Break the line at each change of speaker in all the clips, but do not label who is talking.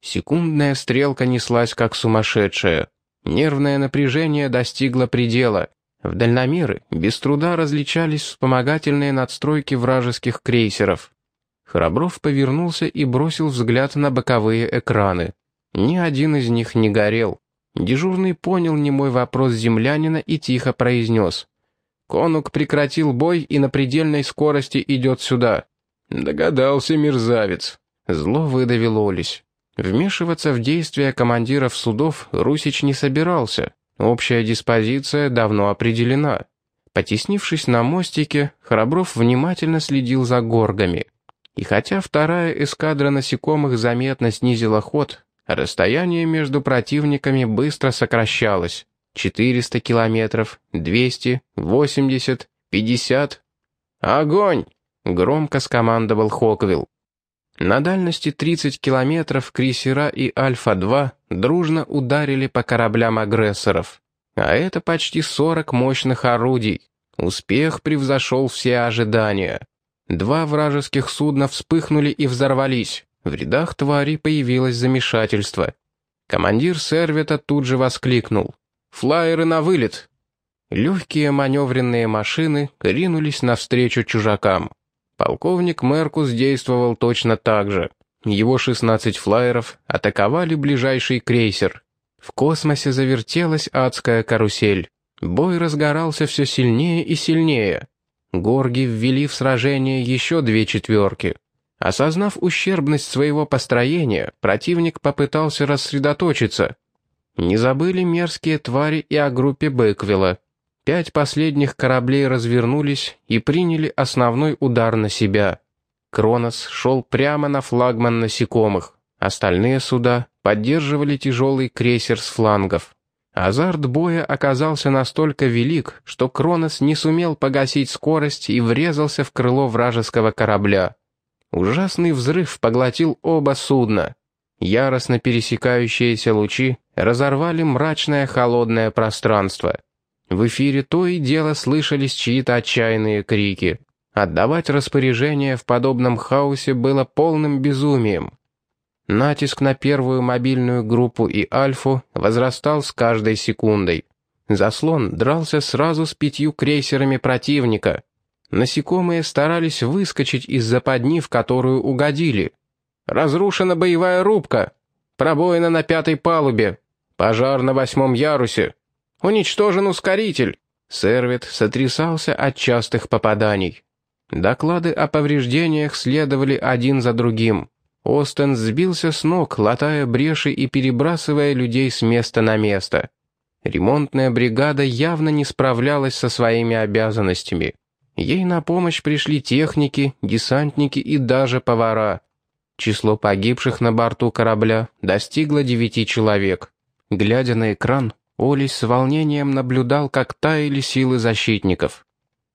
Секундная стрелка неслась как сумасшедшая. Нервное напряжение достигло предела. В дальномеры без труда различались вспомогательные надстройки вражеских крейсеров. Храбров повернулся и бросил взгляд на боковые экраны. Ни один из них не горел. Дежурный понял немой вопрос землянина и тихо произнес. «Конук прекратил бой и на предельной скорости идет сюда». «Догадался, мерзавец». Зло выдавил Олесь. Вмешиваться в действия командиров судов Русич не собирался. Общая диспозиция давно определена. Потеснившись на мостике, Храбров внимательно следил за горгами. И хотя вторая эскадра насекомых заметно снизила ход, расстояние между противниками быстро сокращалось. 400 километров, 200, 80, 50. «Огонь!» — громко скомандовал Хоквилл. На дальности 30 километров крейсера и Альфа-2 дружно ударили по кораблям агрессоров. А это почти 40 мощных орудий. Успех превзошел все ожидания. Два вражеских судна вспыхнули и взорвались. В рядах твари появилось замешательство. Командир сервета тут же воскликнул. «Флайеры на вылет!» Легкие маневренные машины ринулись навстречу чужакам. Полковник Меркус действовал точно так же. Его 16 флайеров атаковали ближайший крейсер. В космосе завертелась адская карусель. Бой разгорался все сильнее и сильнее. Горги ввели в сражение еще две четверки. Осознав ущербность своего построения, противник попытался рассредоточиться. Не забыли мерзкие твари и о группе Бэквилла. Пять последних кораблей развернулись и приняли основной удар на себя. Кронос шел прямо на флагман насекомых. Остальные суда поддерживали тяжелый крейсер с флангов. Азарт боя оказался настолько велик, что Кронос не сумел погасить скорость и врезался в крыло вражеского корабля. Ужасный взрыв поглотил оба судна. Яростно пересекающиеся лучи разорвали мрачное холодное пространство. В эфире то и дело слышались чьи-то отчаянные крики. Отдавать распоряжение в подобном хаосе было полным безумием. Натиск на первую мобильную группу и Альфу возрастал с каждой секундой. Заслон дрался сразу с пятью крейсерами противника. Насекомые старались выскочить из западни, в которую угодили. «Разрушена боевая рубка! Пробоина на пятой палубе! Пожар на восьмом ярусе! Уничтожен ускоритель!» Сервит сотрясался от частых попаданий. Доклады о повреждениях следовали один за другим. Остен сбился с ног, латая бреши и перебрасывая людей с места на место. Ремонтная бригада явно не справлялась со своими обязанностями. Ей на помощь пришли техники, десантники и даже повара. Число погибших на борту корабля достигло девяти человек. Глядя на экран, Олис с волнением наблюдал, как таяли силы защитников.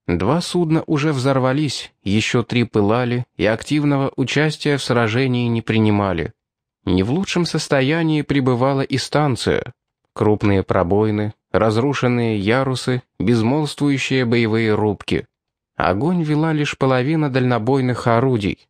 Два судна уже взорвались, еще три пылали и активного участия в сражении не принимали. Не в лучшем состоянии пребывала и станция. Крупные пробоины, разрушенные ярусы, безмолвствующие боевые рубки. Огонь вела лишь половина дальнобойных орудий.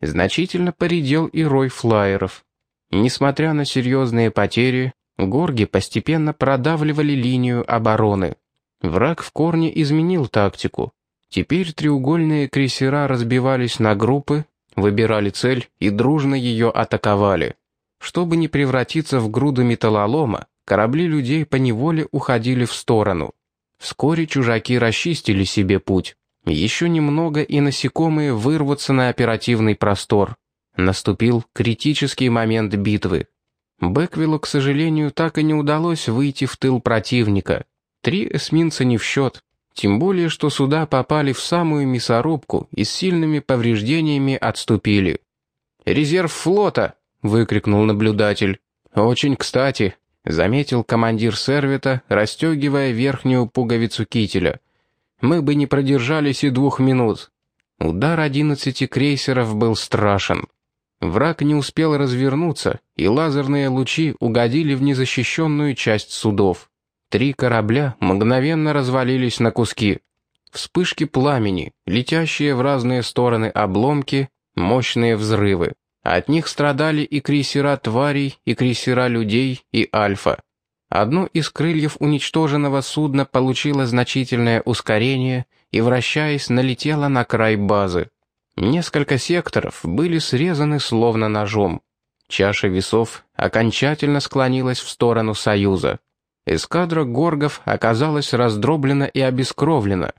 Значительно поредел и рой флайеров. Несмотря на серьезные потери, Горги постепенно продавливали линию обороны. Враг в корне изменил тактику. Теперь треугольные крейсера разбивались на группы, выбирали цель и дружно ее атаковали. Чтобы не превратиться в груду металлолома, корабли людей поневоле уходили в сторону. Вскоре чужаки расчистили себе путь. Еще немного, и насекомые вырвутся на оперативный простор. Наступил критический момент битвы. Бэквиллу, к сожалению, так и не удалось выйти в тыл противника. Три эсминца не в счет. Тем более, что суда попали в самую мясорубку и с сильными повреждениями отступили. «Резерв флота!» — выкрикнул наблюдатель. «Очень кстати», — заметил командир сервита, расстегивая верхнюю пуговицу кителя. «Мы бы не продержались и двух минут». Удар одиннадцати крейсеров был страшен. Враг не успел развернуться, и лазерные лучи угодили в незащищенную часть судов. Три корабля мгновенно развалились на куски. Вспышки пламени, летящие в разные стороны обломки, мощные взрывы. От них страдали и крейсера тварей, и крейсера людей, и Альфа. Одно из крыльев уничтоженного судна получило значительное ускорение и, вращаясь, налетело на край базы. Несколько секторов были срезаны словно ножом. Чаша весов окончательно склонилась в сторону Союза. Эскадра горгов оказалась раздроблена и обескровлена.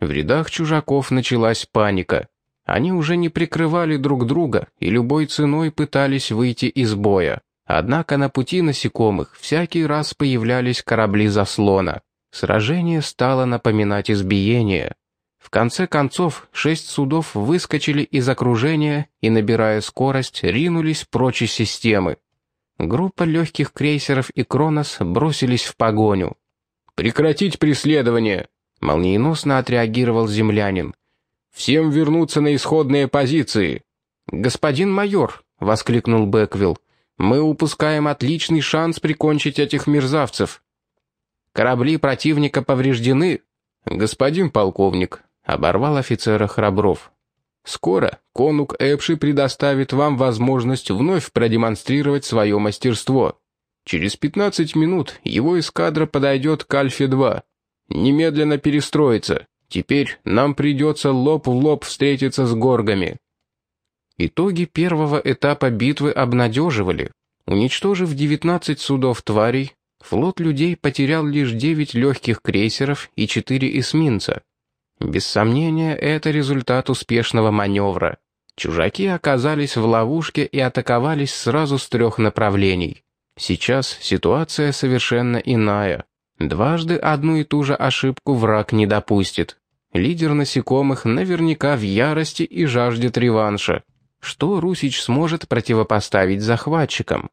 В рядах чужаков началась паника. Они уже не прикрывали друг друга и любой ценой пытались выйти из боя. Однако на пути насекомых всякий раз появлялись корабли заслона. Сражение стало напоминать избиение. В конце концов, шесть судов выскочили из окружения и, набирая скорость, ринулись прочь из системы. Группа легких крейсеров и Кронос бросились в погоню.
«Прекратить преследование!»
— молниеносно отреагировал землянин.
«Всем вернуться на исходные позиции!»
«Господин майор!» — воскликнул Бэквилл. Мы упускаем отличный шанс прикончить этих мерзавцев. Корабли противника повреждены. Господин полковник, оборвал офицера Храбров. Скоро конук Эпши предоставит вам возможность вновь продемонстрировать свое мастерство. Через 15 минут его эскадра подойдет к Альфе-2. Немедленно перестроиться. Теперь нам придется лоб в лоб встретиться с горгами. Итоги первого этапа битвы обнадеживали. Уничтожив 19 судов тварей, флот людей потерял лишь 9 легких крейсеров и 4 эсминца. Без сомнения, это результат успешного маневра. Чужаки оказались в ловушке и атаковались сразу с трех направлений. Сейчас ситуация совершенно иная. Дважды одну и ту же ошибку враг не допустит. Лидер насекомых наверняка в ярости и жаждет реванша. Что Русич сможет противопоставить захватчикам?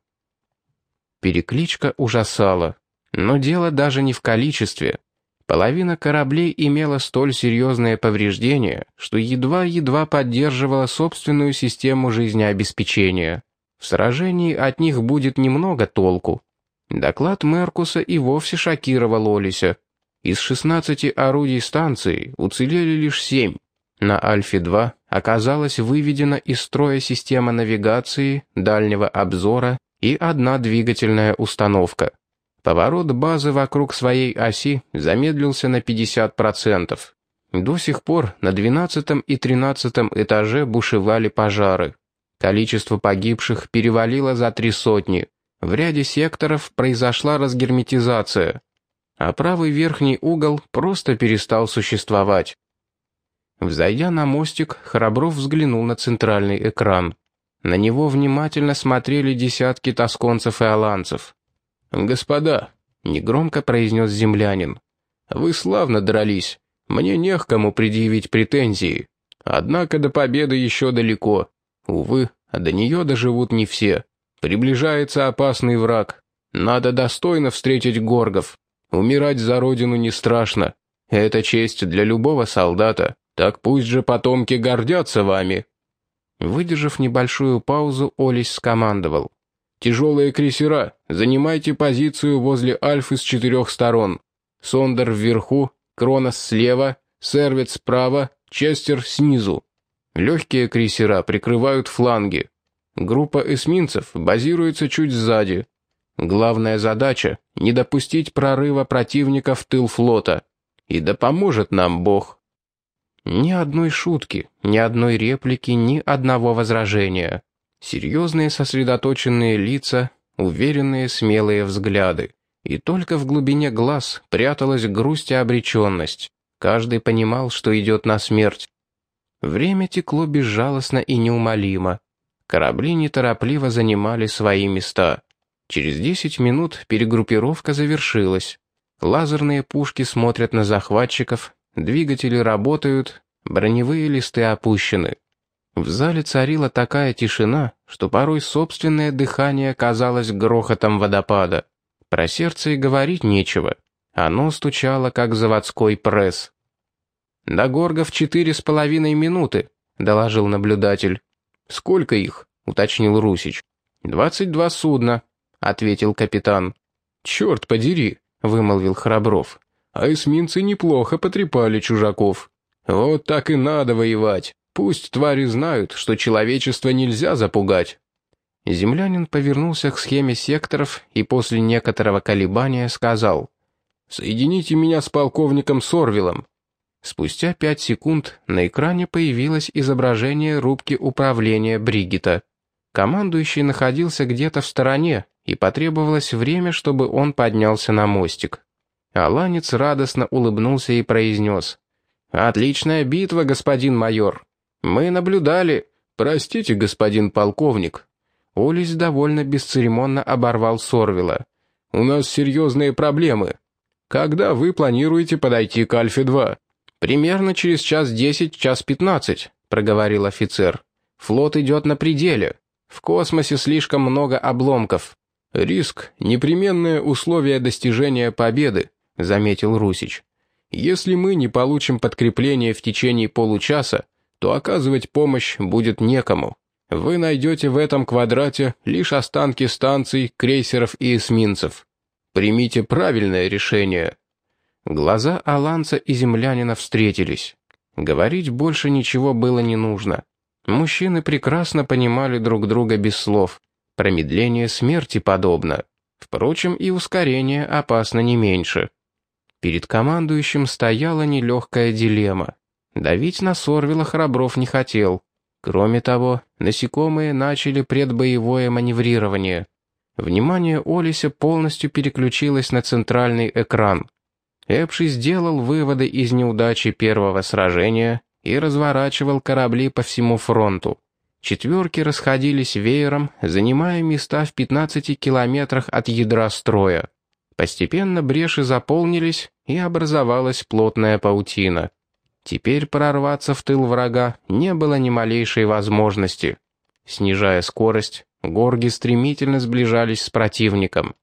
Перекличка ужасала. Но дело даже не в количестве. Половина кораблей имела столь серьезное повреждение, что едва-едва поддерживала собственную систему жизнеобеспечения. В сражении от них будет немного толку. Доклад Меркуса и вовсе шокировал Олися. Из 16 орудий станции уцелели лишь 7. На Альфе-2 оказалась выведена из строя система навигации, дальнего обзора и одна двигательная установка. Поворот базы вокруг своей оси замедлился на 50%. До сих пор на 12 и 13 этаже бушевали пожары. Количество погибших перевалило за три сотни. В ряде секторов произошла разгерметизация, а правый верхний угол просто перестал существовать. Взойдя на мостик, Храбров взглянул на центральный экран. На него внимательно смотрели десятки тосконцев и аланцев.
«Господа», — негромко произнес землянин, — «вы славно дрались. Мне не к кому предъявить претензии. Однако до победы еще далеко. Увы, а до нее доживут не все. Приближается опасный враг. Надо достойно встретить горгов. Умирать за родину не страшно. Это честь для любого солдата. Так пусть же потомки гордятся вами».
Выдержав небольшую паузу, Олесь скомандовал.
«Тяжелые крейсера, занимайте позицию возле Альфы с четырех сторон. Сондер вверху, Кронос слева, Сервит справа, Честер снизу. Легкие крейсера прикрывают фланги. Группа эсминцев базируется чуть сзади. Главная задача — не допустить прорыва противника в тыл флота. И да поможет нам Бог».
Ни одной шутки, ни одной реплики, ни одного возражения. Серьезные сосредоточенные лица, уверенные смелые взгляды. И только в глубине глаз пряталась грусть и обреченность. Каждый понимал, что идет на смерть. Время текло безжалостно и неумолимо. Корабли неторопливо занимали свои места. Через десять минут перегруппировка завершилась. Лазерные пушки смотрят на захватчиков, Двигатели работают, броневые листы опущены. В зале царила такая тишина, что порой собственное дыхание казалось грохотом водопада. Про сердце и говорить нечего. Оно стучало, как заводской пресс. «До Горгов четыре с половиной минуты», — доложил наблюдатель.
«Сколько их?» — уточнил Русич.
«Двадцать два судна», — ответил капитан.
«Черт подери», — вымолвил Храбров а эсминцы неплохо потрепали чужаков. Вот так и надо воевать. Пусть твари знают, что человечество нельзя запугать».
Землянин повернулся к схеме секторов и после некоторого колебания сказал
«Соедините меня с полковником Сорвилом».
Спустя пять секунд на экране появилось изображение рубки управления Бригита. Командующий находился где-то в стороне, и потребовалось время, чтобы он поднялся на мостик. Аланец радостно улыбнулся и произнес. «Отличная битва, господин майор. Мы наблюдали. Простите, господин полковник». Олис довольно бесцеремонно оборвал Сорвила.
«У нас серьезные проблемы. Когда вы планируете подойти к Альфе-2?»
«Примерно через час десять, час пятнадцать», — проговорил офицер. «Флот идет на пределе. В космосе слишком много обломков».
«Риск — непременное условие достижения победы», — заметил Русич. «Если мы не получим подкрепление в течение получаса, то оказывать помощь будет некому. Вы найдете в этом квадрате лишь останки станций, крейсеров и эсминцев. Примите правильное решение».
Глаза Аланца и землянина встретились. Говорить больше ничего было не нужно. Мужчины прекрасно понимали друг друга без слов. Промедление смерти подобно. Впрочем, и ускорение опасно не меньше. Перед командующим стояла нелегкая дилемма. Давить на Сорвила Храбров не хотел. Кроме того, насекомые начали предбоевое маневрирование. Внимание Олися полностью переключилось на центральный экран. Эпши сделал выводы из неудачи первого сражения и разворачивал корабли по всему фронту. Четверки расходились веером, занимая места в 15 километрах от ядра строя. Постепенно бреши заполнились, и образовалась плотная паутина. Теперь прорваться в тыл врага не было ни малейшей возможности. Снижая скорость, горги стремительно сближались с противником.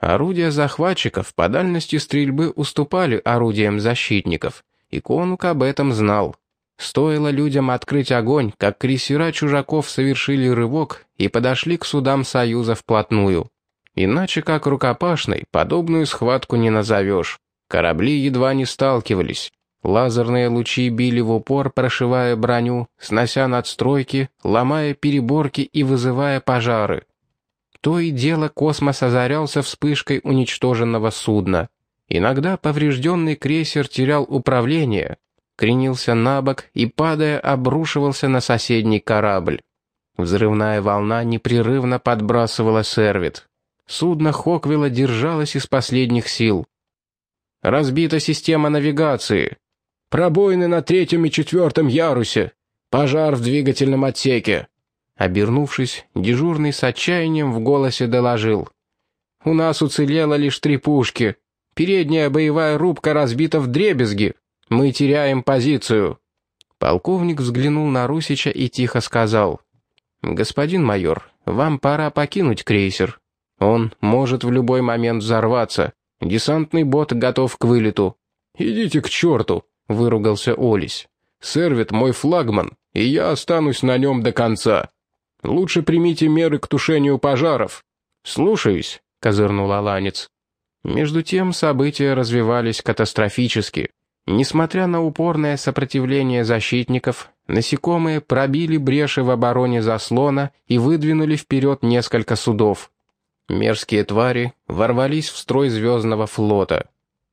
Орудия захватчиков по дальности стрельбы уступали орудиям защитников, и Конук об этом знал. Стоило людям открыть огонь, как крейсера чужаков совершили рывок и подошли к судам Союза вплотную. Иначе как рукопашной подобную схватку не назовешь. Корабли едва не сталкивались. Лазерные лучи били в упор, прошивая броню, снося надстройки, ломая переборки и вызывая пожары. То и дело космос озарялся вспышкой уничтоженного судна. Иногда поврежденный крейсер терял управление, кренился на бок и, падая, обрушивался на соседний корабль. Взрывная волна непрерывно подбрасывала сервит. Судно Хоквилла держалось из последних сил. «Разбита система навигации. Пробоины на третьем и четвертом ярусе. Пожар в двигательном отсеке. Обернувшись, дежурный с отчаянием в голосе доложил. «У нас уцелело лишь три пушки. Передняя боевая рубка разбита в дребезги. Мы теряем позицию». Полковник взглянул на Русича и тихо сказал. «Господин майор, вам пора покинуть крейсер. Он может в любой момент взорваться. Десантный бот готов к вылету».
«Идите к черту», — выругался Олесь. «Сервит мой флагман, и я останусь на нем до конца». Лучше примите меры к тушению пожаров».
«Слушаюсь», — козырнул Аланец. Между тем события развивались катастрофически. Несмотря на упорное сопротивление защитников, насекомые пробили бреши в обороне заслона и выдвинули вперед несколько судов. Мерзкие твари ворвались в строй Звездного флота.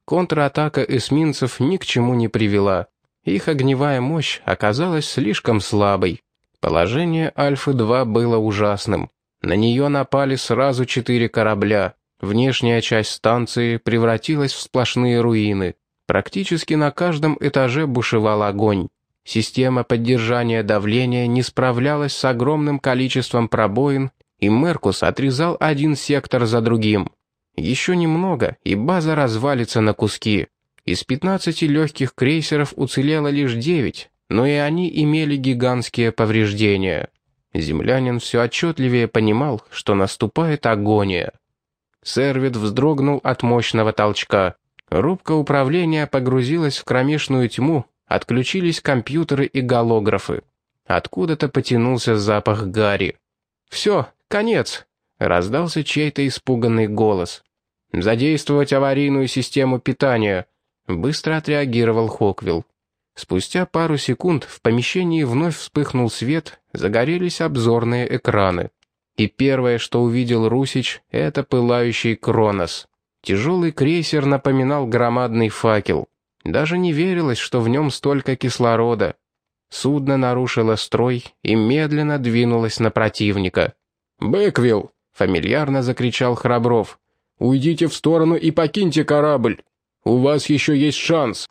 Контратака эсминцев ни к чему не привела. Их огневая мощь оказалась слишком слабой. Положение Альфы-2 было ужасным. На нее напали сразу четыре корабля. Внешняя часть станции превратилась в сплошные руины. Практически на каждом этаже бушевал огонь. Система поддержания давления не справлялась с огромным количеством пробоин, и Меркус отрезал один сектор за другим. Еще немного, и база развалится на куски. Из 15 легких крейсеров уцелело лишь 9, но и они имели гигантские повреждения. Землянин все отчетливее понимал, что наступает агония. Сервит вздрогнул от мощного толчка. Рубка управления погрузилась в кромешную тьму, отключились компьютеры и голографы. Откуда-то потянулся запах гари. «Все, конец!» — раздался чей-то испуганный голос. «Задействовать аварийную систему питания», — быстро отреагировал Хоквилл. Спустя пару секунд в помещении вновь вспыхнул свет, загорелись обзорные экраны. И первое, что увидел Русич, это пылающий Кронос. Тяжелый крейсер напоминал громадный факел. Даже не верилось, что в нем столько кислорода. Судно нарушило строй и медленно двинулось на противника.
«Бэквилл!» — фамильярно закричал Храбров. «Уйдите в сторону и покиньте корабль! У вас еще есть шанс!»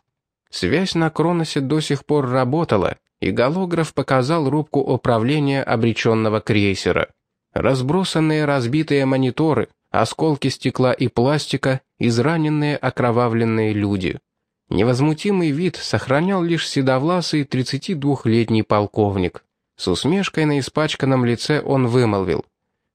Связь на Кроносе до сих пор работала, и голограф показал рубку управления обреченного крейсера. Разбросанные разбитые мониторы, осколки стекла и пластика, израненные окровавленные люди. Невозмутимый вид сохранял лишь седовласый 32-летний полковник. С усмешкой на испачканном лице он вымолвил.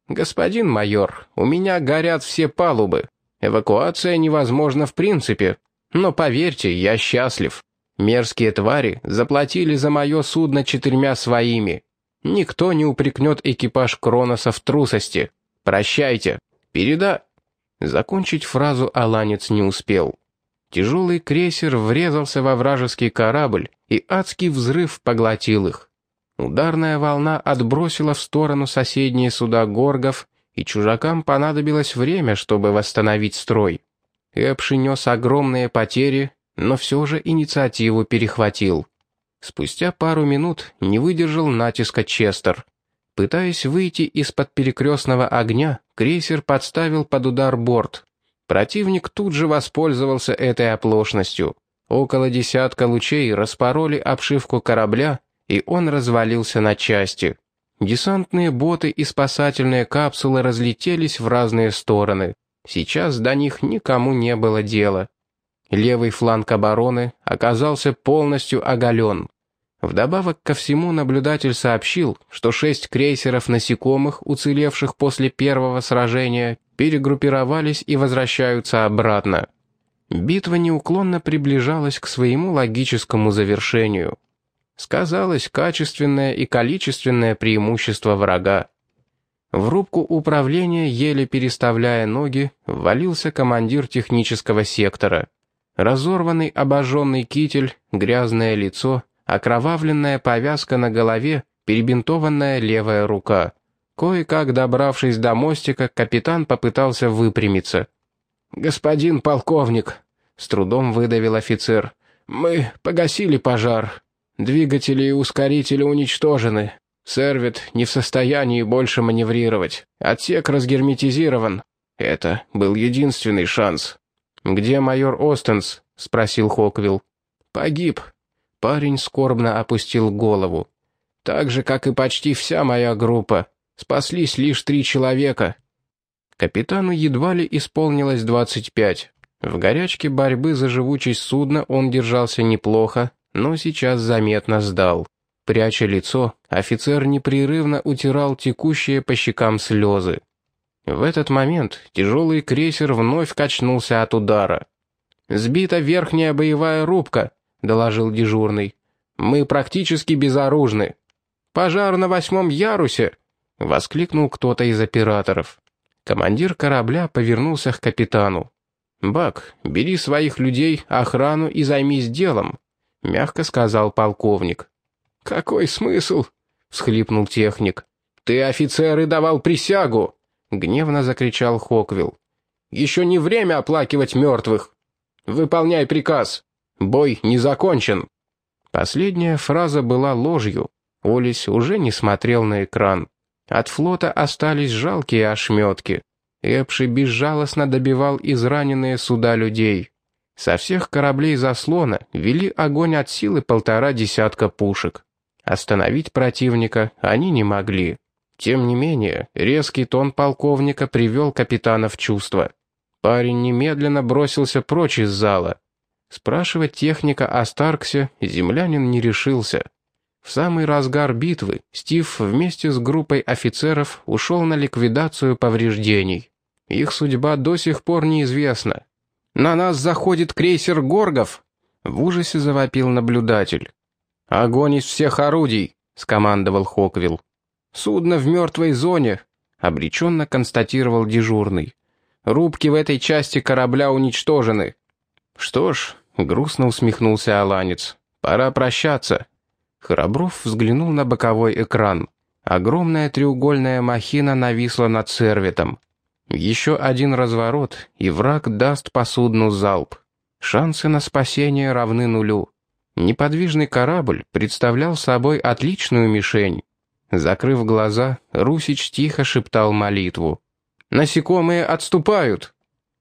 «Господин майор, у меня горят все палубы. Эвакуация невозможна в принципе. Но поверьте, я счастлив. Мерзкие твари заплатили за мое судно четырьмя своими. Никто не упрекнет экипаж Кроноса в трусости. Прощайте. Переда...» Закончить фразу Аланец не успел. Тяжелый крейсер врезался во вражеский корабль, и адский взрыв поглотил их. Ударная волна отбросила в сторону соседние суда горгов, и чужакам понадобилось время, чтобы восстановить строй. Эпши нес огромные потери, но все же инициативу перехватил. Спустя пару минут не выдержал натиска Честер. Пытаясь выйти из-под перекрестного огня, крейсер подставил под удар борт. Противник тут же воспользовался этой оплошностью. Около десятка лучей распороли обшивку корабля, и он развалился на части. Десантные боты и спасательные капсулы разлетелись в разные стороны. Сейчас до них никому не было дела. Левый фланг обороны оказался полностью оголен. Вдобавок ко всему наблюдатель сообщил, что шесть крейсеров насекомых, уцелевших после первого сражения, перегруппировались и возвращаются обратно. Битва неуклонно приближалась к своему логическому завершению. Сказалось качественное и количественное преимущество врага. В рубку управления, еле переставляя ноги, ввалился командир технического сектора. Разорванный обожженный китель, грязное лицо, окровавленная повязка на голове, перебинтованная левая рука. Кое-как добравшись до мостика, капитан попытался выпрямиться. «Господин полковник», — с трудом выдавил офицер, — «мы погасили пожар. Двигатели и ускорители уничтожены. Сервит не в состоянии больше маневрировать. Отсек разгерметизирован. Это был единственный шанс. «Где майор Остенс?» — спросил Хоквилл. «Погиб». Парень скорбно опустил голову. «Так же, как и почти вся моя группа. Спаслись лишь три человека». Капитану едва ли исполнилось двадцать пять. В горячке борьбы за живучесть судна он держался неплохо, но сейчас заметно сдал. Пряча лицо, офицер непрерывно утирал текущие по щекам слезы. В этот момент тяжелый крейсер вновь качнулся от удара. «Сбита верхняя боевая рубка», — доложил дежурный. «Мы практически безоружны». «Пожар на восьмом ярусе!» — воскликнул кто-то из операторов. Командир корабля повернулся к капитану. «Бак, бери своих людей, охрану и займись делом», — мягко сказал полковник. «Какой смысл?» — всхлипнул техник. «Ты, офицер, и давал присягу!» — гневно закричал Хоквилл. «Еще не время оплакивать мертвых! Выполняй приказ! Бой не закончен!» Последняя фраза была ложью. Олесь уже не смотрел на экран. От флота остались жалкие ошметки. Эпши безжалостно добивал израненные суда людей. Со всех кораблей заслона вели огонь от силы полтора десятка пушек. Остановить противника они не могли. Тем не менее, резкий тон полковника привел капитана в чувство. Парень немедленно бросился прочь из зала. Спрашивать техника о Старксе землянин не решился. В самый разгар битвы Стив вместе с группой офицеров ушел на ликвидацию повреждений. Их судьба до сих пор неизвестна. «На нас заходит крейсер Горгов!» — в ужасе завопил наблюдатель. «Огонь из всех орудий!» — скомандовал Хоквилл. «Судно в мертвой зоне», — обреченно констатировал дежурный. «Рубки в этой части корабля уничтожены». «Что ж», — грустно усмехнулся Аланец, Пора прощаться». Храбров взглянул на боковой экран. Огромная треугольная махина нависла над сервитом. Еще один разворот, и враг даст по судну залп. Шансы на спасение равны нулю. Неподвижный корабль представлял собой отличную мишень. Закрыв глаза, Русич тихо шептал молитву. «Насекомые отступают!»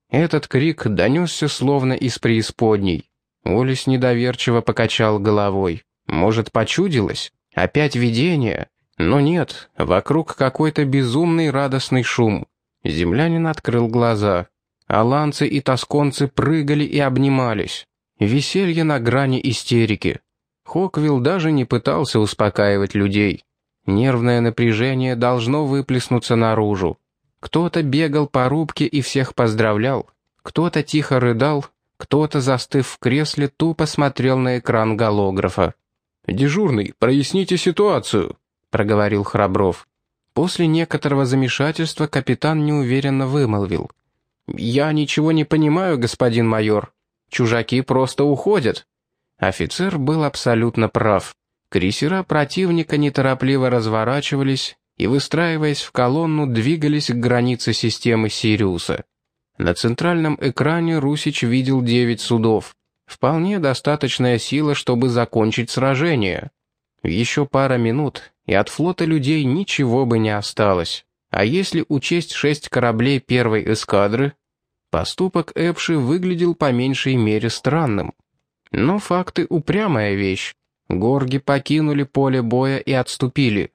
Этот крик донесся словно из преисподней. Олесь недоверчиво покачал головой. Может, почудилось? Опять видение? Но нет, вокруг какой-то безумный радостный шум. Землянин открыл глаза. Аланцы и тосконцы прыгали и обнимались. Веселье на грани истерики. Хоквилл даже не пытался успокаивать людей. Нервное напряжение должно выплеснуться наружу. Кто-то бегал по рубке и всех поздравлял, кто-то тихо рыдал, кто-то, застыв в кресле, тупо смотрел на экран голографа. «Дежурный, проясните ситуацию», — проговорил Храбров. После некоторого замешательства капитан неуверенно вымолвил. «Я ничего не понимаю, господин майор. Чужаки просто уходят». Офицер был абсолютно прав. Крейсера противника неторопливо разворачивались и, выстраиваясь в колонну, двигались к границе системы Сириуса. На центральном экране Русич видел девять судов. Вполне достаточная сила, чтобы закончить сражение. Еще пара минут, и от флота людей ничего бы не осталось. А если учесть шесть кораблей первой эскадры, поступок Эпши выглядел по меньшей мере странным. Но факты — упрямая вещь. Горги покинули поле боя и отступили.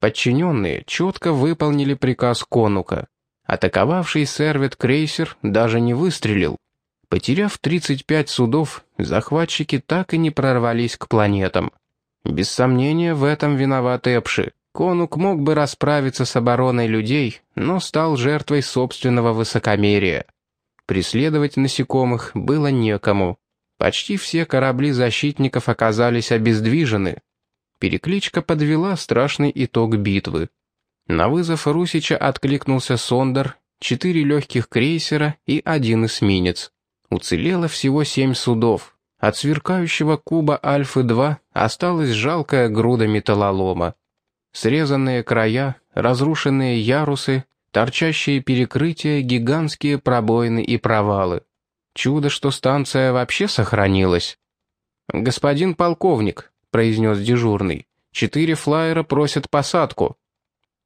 Подчиненные четко выполнили приказ Конука. Атаковавший сервет крейсер даже не выстрелил. Потеряв 35 судов, захватчики так и не прорвались к планетам. Без сомнения, в этом виноват Эпши. Конук мог бы расправиться с обороной людей, но стал жертвой собственного высокомерия. Преследовать насекомых было некому. Почти все корабли защитников оказались обездвижены. Перекличка подвела страшный итог битвы. На вызов Русича откликнулся Сондер, четыре легких крейсера и один эсминец. Уцелело всего семь судов. От сверкающего куба Альфы-2 осталась жалкая груда металлолома. Срезанные края, разрушенные ярусы, торчащие перекрытия, гигантские пробоины и провалы. Чудо, что станция вообще сохранилась. «Господин полковник», — произнес дежурный, — «четыре флайера просят посадку».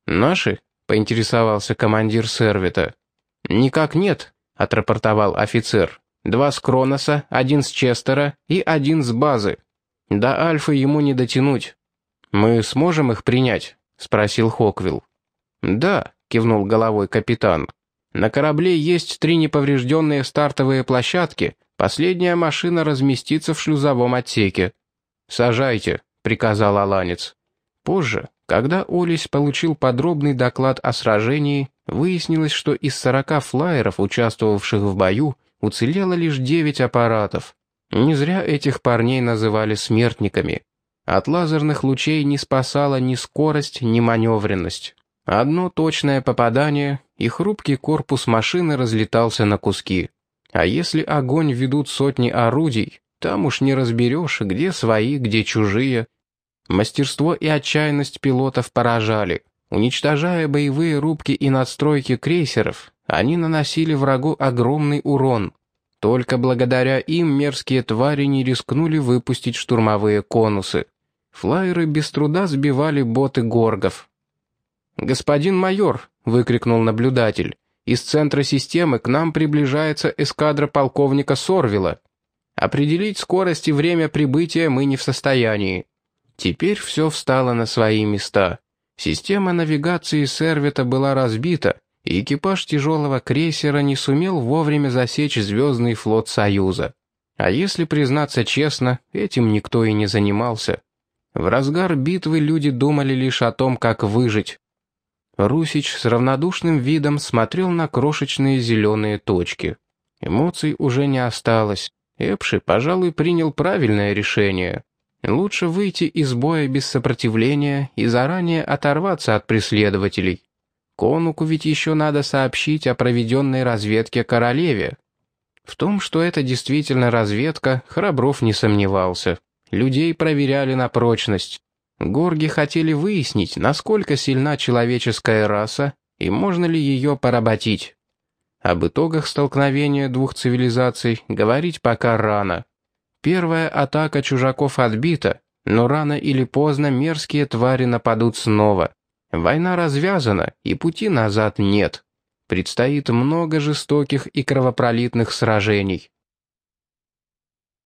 «Наши?» — поинтересовался командир сервита. «Никак нет», — отрапортовал офицер. Два с Кроноса, один с Честера и один с базы. До Альфы ему не дотянуть. Мы сможем их принять?» — спросил Хоквилл. «Да», — кивнул головой капитан. «На корабле есть три неповрежденные стартовые площадки. Последняя машина разместится в шлюзовом отсеке». «Сажайте», — приказал Аланец. Позже, когда Олесь получил подробный доклад о сражении, выяснилось, что из сорока флайеров, участвовавших в бою, уцелело лишь девять аппаратов. Не зря этих парней называли смертниками. От лазерных лучей не спасала ни скорость, ни маневренность. Одно точное попадание, и хрупкий корпус машины разлетался на куски. А если огонь ведут сотни орудий, там уж не разберешь, где свои, где чужие. Мастерство и отчаянность пилотов поражали. Уничтожая боевые рубки и надстройки крейсеров, они наносили врагу огромный урон. Только благодаря им мерзкие твари не рискнули выпустить штурмовые конусы. Флайеры без труда сбивали боты горгов. «Господин майор!» — выкрикнул наблюдатель. «Из центра системы к нам приближается эскадра полковника Сорвила. Определить скорость и время прибытия мы не в состоянии». Теперь все встало на свои места. Система навигации сервита была разбита, экипаж тяжелого крейсера не сумел вовремя засечь звездный флот Союза. А если признаться честно, этим никто и не занимался. В разгар битвы люди думали лишь о том, как выжить. Русич с равнодушным видом смотрел на крошечные зеленые точки. Эмоций уже не осталось. Эпши, пожалуй, принял правильное решение. Лучше выйти из боя без сопротивления и заранее оторваться от преследователей. Конуку ведь еще надо сообщить о проведенной разведке королеве. В том, что это действительно разведка, Храбров не сомневался. людей проверяли на прочность. Горги хотели выяснить, насколько сильна человеческая раса и можно ли ее поработить. Об итогах столкновения двух цивилизаций говорить пока рано. Первая атака чужаков отбита, но рано или поздно мерзкие твари нападут снова. Война развязана, и пути назад нет. Предстоит много жестоких и кровопролитных сражений.